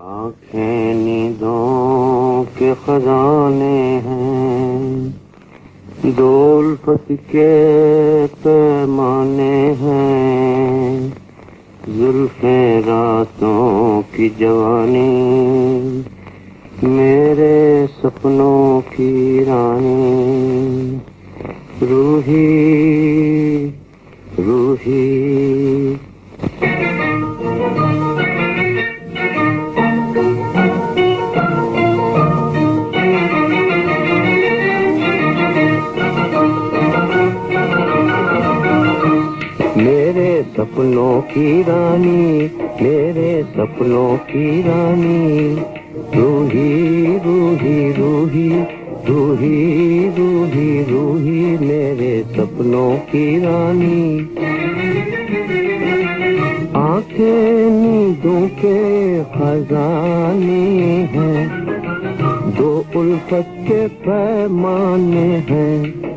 आँखें नींदों के खजाने हैं दौलत के पैमाने हैं, जुल्फे रातों की जवानी, मेरे सपनों की रानी, रूही सपनों की रानी, मेरे सपनों की रानी। रूही रूही रूही रूही रूही रूही, मेरे सपनों की रानी। आँखें नींदों के खजाने हैं, दो उल्फत के पैमाने हैं।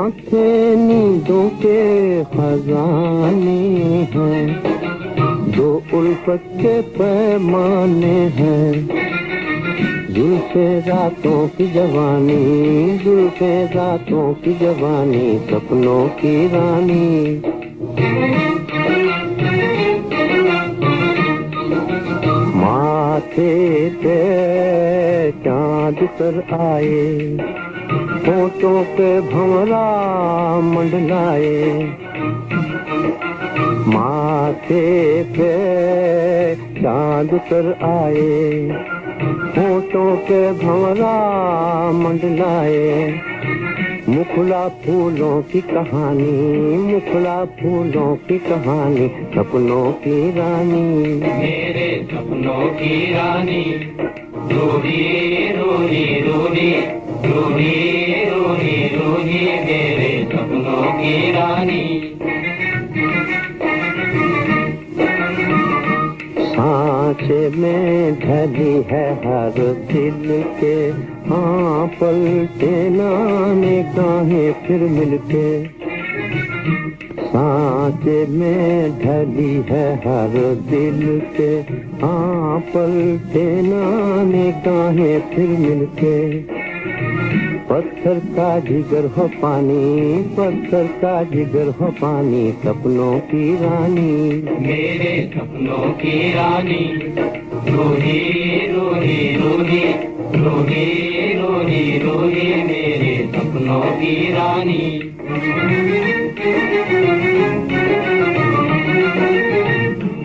आँखें नींदों के खजाने हैं दो उल्फत के पैमाने हैं। जुल्फे रातों की जवानी, दिल से रातों की जवानी, सपनों की रानी। माथे पे चाँद पर आए, फ़ोटो पे भंवरा मंडलाए माथे पे चाँद पर आए, फ़ोटो पे भंवरा मंडलाए मुखला फूलों की कहानी, मुखला फूलों की कहानी, सपनों की रानी। मेरे सपनों की रानी रानी सांचे में ढली है हर दिल के हाँ पलटे नाने गाहे फिर मिलके। सांचे में ढली है हर दिल के हाँ पलटे नाने गाहे फिर मिलके। पत्थर का जिगर हो पानी पत्थर का जिगर हो पानी सपनों की रानी। मेरे सपनों की रानी रूही रूही रूही रूही रूही रूही मेरे सपनों की रानी।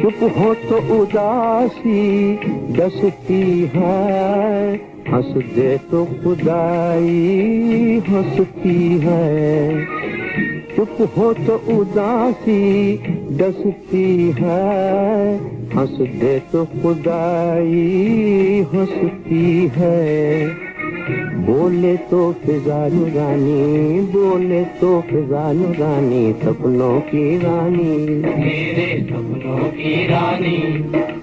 चुप हो तो उदासी दसती है हंस दे तो खुदाई हंसती है। चुप हो तो उदासी डसती है। हंस दे तो खुदाई हंसती है। बोले तो फिजानु रानी बोले तो फिजानु रानी सपनों की रानी। मेरे सपनों की रानी।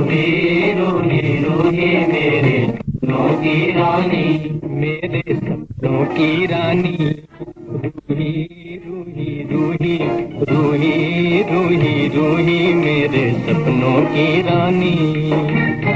रूही रोही रूही मेरे सपनों की रानी मेरे सपनों की रानी रूही रूही रूही रूही रूही रूही मेरे सपनों की रानी।